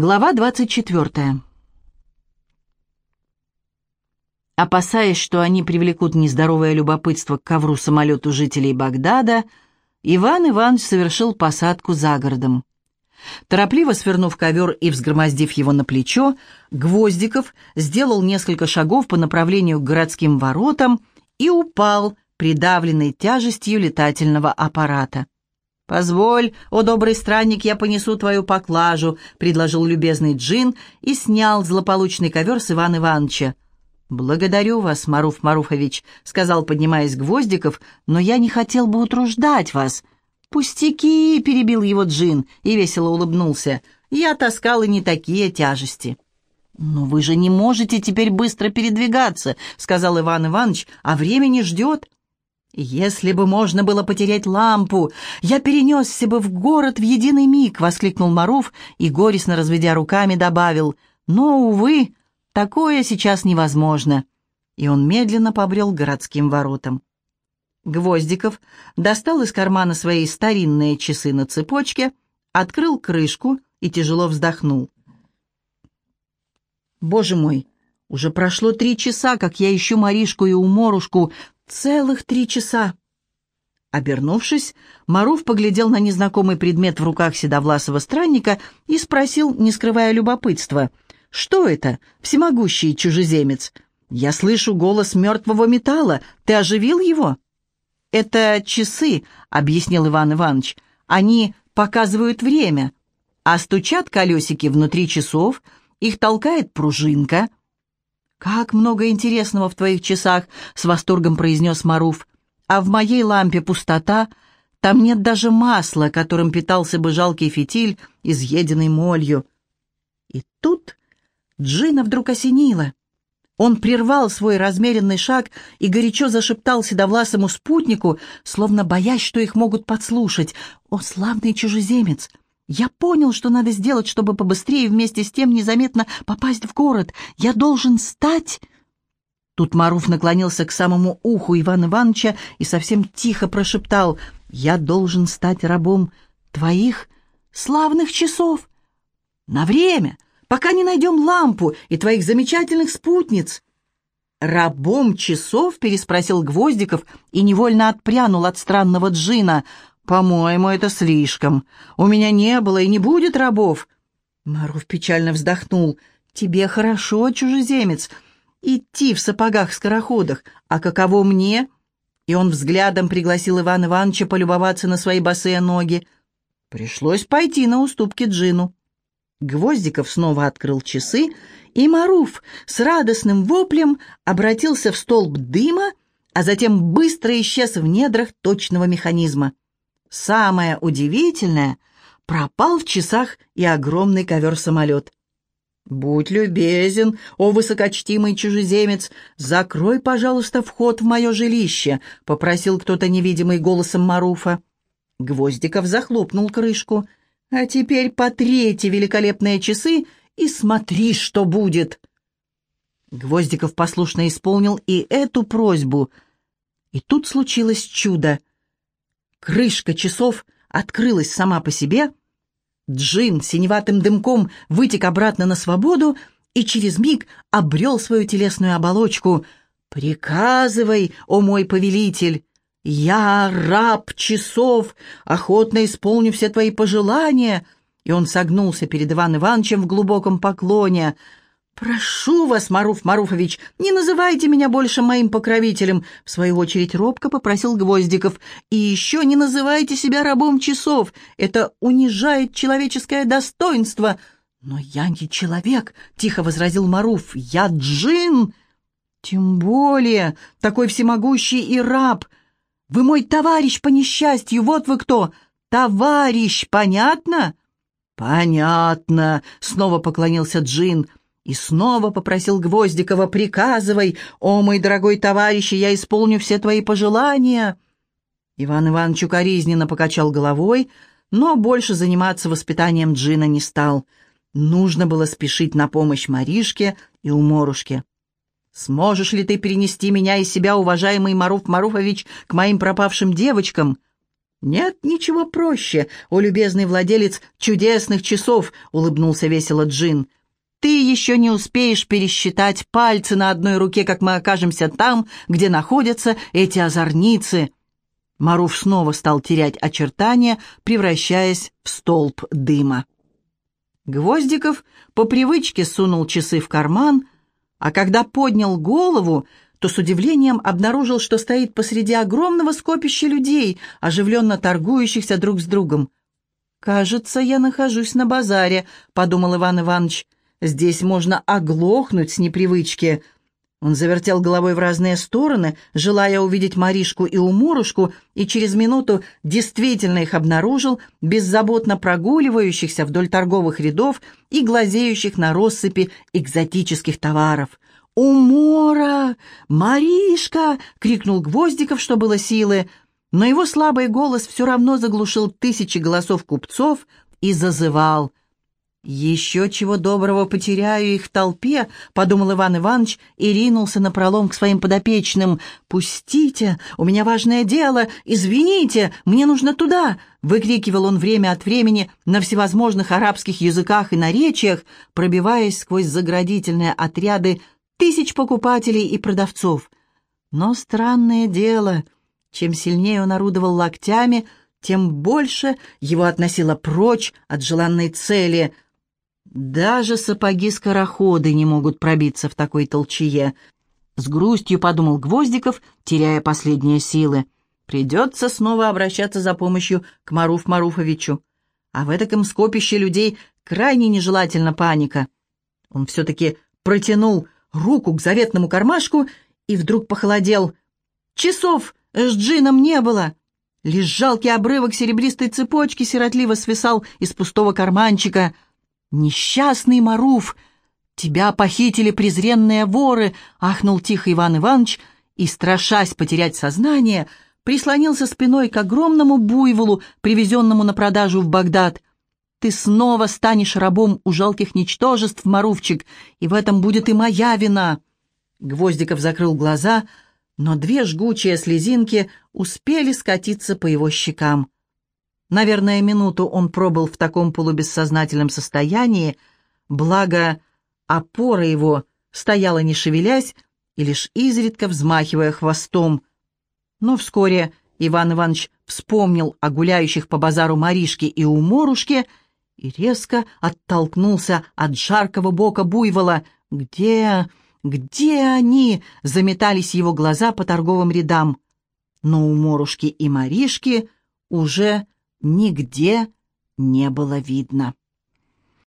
Глава 24. Опасаясь, что они привлекут нездоровое любопытство к ковру-самолету жителей Багдада, Иван Иванович совершил посадку за городом. Торопливо свернув ковер и взгромоздив его на плечо, Гвоздиков сделал несколько шагов по направлению к городским воротам и упал, придавленный тяжестью летательного аппарата. «Позволь, о добрый странник, я понесу твою поклажу», — предложил любезный Джин и снял злополучный ковер с Ивана Ивановича. «Благодарю вас, Маруф Маруфович», — сказал, поднимаясь Гвоздиков, «но я не хотел бы утруждать вас». «Пустяки!» — перебил его Джин и весело улыбнулся. «Я таскал и не такие тяжести». «Но вы же не можете теперь быстро передвигаться», — сказал Иван Иванович, «а время не ждет». «Если бы можно было потерять лампу, я перенесся бы в город в единый миг!» — воскликнул Маруф и, горестно разведя руками, добавил. «Но, увы, такое сейчас невозможно!» И он медленно побрел городским воротам. Гвоздиков достал из кармана свои старинные часы на цепочке, открыл крышку и тяжело вздохнул. «Боже мой!» Уже прошло три часа, как я ищу Маришку и Уморушку, Целых три часа. Обернувшись, Маруф поглядел на незнакомый предмет в руках седовласого странника и спросил, не скрывая любопытства, «Что это, всемогущий чужеземец? Я слышу голос мертвого металла. Ты оживил его?» «Это часы», — объяснил Иван Иванович. «Они показывают время, а стучат колесики внутри часов, их толкает пружинка». «Как много интересного в твоих часах!» — с восторгом произнес Маруф. «А в моей лампе пустота. Там нет даже масла, которым питался бы жалкий фитиль, изъеденный молью». И тут Джина вдруг осенила. Он прервал свой размеренный шаг и горячо зашептал седовласому спутнику, словно боясь, что их могут подслушать. «О, славный чужеземец! Я понял, что надо сделать, чтобы побыстрее вместе с тем незаметно попасть в город. Я должен стать...» Тут Маруф наклонился к самому уху Ивана Ивановича и совсем тихо прошептал «Я должен стать рабом твоих славных часов. На время, пока не найдем лампу и твоих замечательных спутниц». «Рабом часов?» — переспросил Гвоздиков и невольно отпрянул от странного джина — «По-моему, это слишком. У меня не было и не будет рабов». Маруф печально вздохнул. «Тебе хорошо, чужеземец, идти в сапогах-скороходах, а каково мне?» И он взглядом пригласил Ивана Ивановича полюбоваться на свои босые ноги. Пришлось пойти на уступки Джину. Гвоздиков снова открыл часы, и Маруф с радостным воплем обратился в столб дыма, а затем быстро исчез в недрах точного механизма. Самое удивительное — пропал в часах и огромный ковер-самолет. «Будь любезен, о высокочтимый чужеземец, закрой, пожалуйста, вход в мое жилище», — попросил кто-то невидимый голосом Маруфа. Гвоздиков захлопнул крышку. «А теперь потри эти великолепные часы и смотри, что будет». Гвоздиков послушно исполнил и эту просьбу. И тут случилось чудо. Крышка часов открылась сама по себе. Джин синеватым дымком вытек обратно на свободу и через миг обрел свою телесную оболочку. «Приказывай, о мой повелитель!» «Я раб часов, охотно исполню все твои пожелания!» И он согнулся перед Иван Ивановичем в глубоком поклоне — «Прошу вас, Маруф Маруфович, не называйте меня больше моим покровителем», в свою очередь робко попросил Гвоздиков. «И еще не называйте себя рабом часов, это унижает человеческое достоинство». «Но я не человек», — тихо возразил Маруф, — «я джин». «Тем более, такой всемогущий и раб. Вы мой товарищ по несчастью, вот вы кто. Товарищ, понятно?» «Понятно», — снова поклонился Джин. И снова попросил Гвоздикова, приказывай, о, мой дорогой товарищ, я исполню все твои пожелания. Иван Иванович укоризненно покачал головой, но больше заниматься воспитанием Джина не стал. Нужно было спешить на помощь Маришке и Уморушке. «Сможешь ли ты перенести меня и себя, уважаемый Маруф Маруфович, к моим пропавшим девочкам?» «Нет ничего проще, о любезный владелец чудесных часов», — улыбнулся весело Джин. «Ты еще не успеешь пересчитать пальцы на одной руке, как мы окажемся там, где находятся эти озорницы». Маруф снова стал терять очертания, превращаясь в столб дыма. Гвоздиков по привычке сунул часы в карман, а когда поднял голову, то с удивлением обнаружил, что стоит посреди огромного скопища людей, оживленно торгующихся друг с другом. «Кажется, я нахожусь на базаре», — подумал Иван Иванович. «Здесь можно оглохнуть с непривычки». Он завертел головой в разные стороны, желая увидеть Маришку и Умурушку, и через минуту действительно их обнаружил, беззаботно прогуливающихся вдоль торговых рядов и глазеющих на россыпи экзотических товаров. «Умора! Маришка!» — крикнул Гвоздиков, что было силы, но его слабый голос все равно заглушил тысячи голосов купцов и зазывал. «Еще чего доброго потеряю их в толпе», — подумал Иван Иванович и ринулся на пролом к своим подопечным. «Пустите, у меня важное дело, извините, мне нужно туда», — выкрикивал он время от времени на всевозможных арабских языках и наречиях, пробиваясь сквозь заградительные отряды тысяч покупателей и продавцов. Но странное дело, чем сильнее он орудовал локтями, тем больше его относило прочь от желанной цели. Даже сапоги-скороходы не могут пробиться в такой толчее. С грустью подумал Гвоздиков, теряя последние силы. Придется снова обращаться за помощью к Маруф Маруфовичу. А в этом скопище людей крайне нежелательна паника. Он все-таки протянул руку к заветному кармашку и вдруг похолодел. Часов с джином не было. Лишь жалкий обрывок серебристой цепочки сиротливо свисал из пустого карманчика. «Несчастный Маруф! Тебя похитили презренные воры!» — ахнул тихо Иван Иванович и, страшась потерять сознание, прислонился спиной к огромному буйволу, привезенному на продажу в Багдад. Ты снова станешь рабом у жалких ничтожеств, Марувчик, и в этом будет и моя вина». Гвоздиков закрыл глаза, но две жгучие слезинки успели скатиться по его щекам. Наверное, минуту он пробыл в таком полубессознательном состоянии, благо опора его стояла не шевелясь и лишь изредка взмахивая хвостом. Но вскоре Иван Иванович вспомнил о гуляющих по базару Маришке и Уморушке и резко оттолкнулся от жаркого бока буйвола. «Где... где они?» — заметались его глаза по торговым рядам. Но у Морушки и Маришки уже нигде не было видно.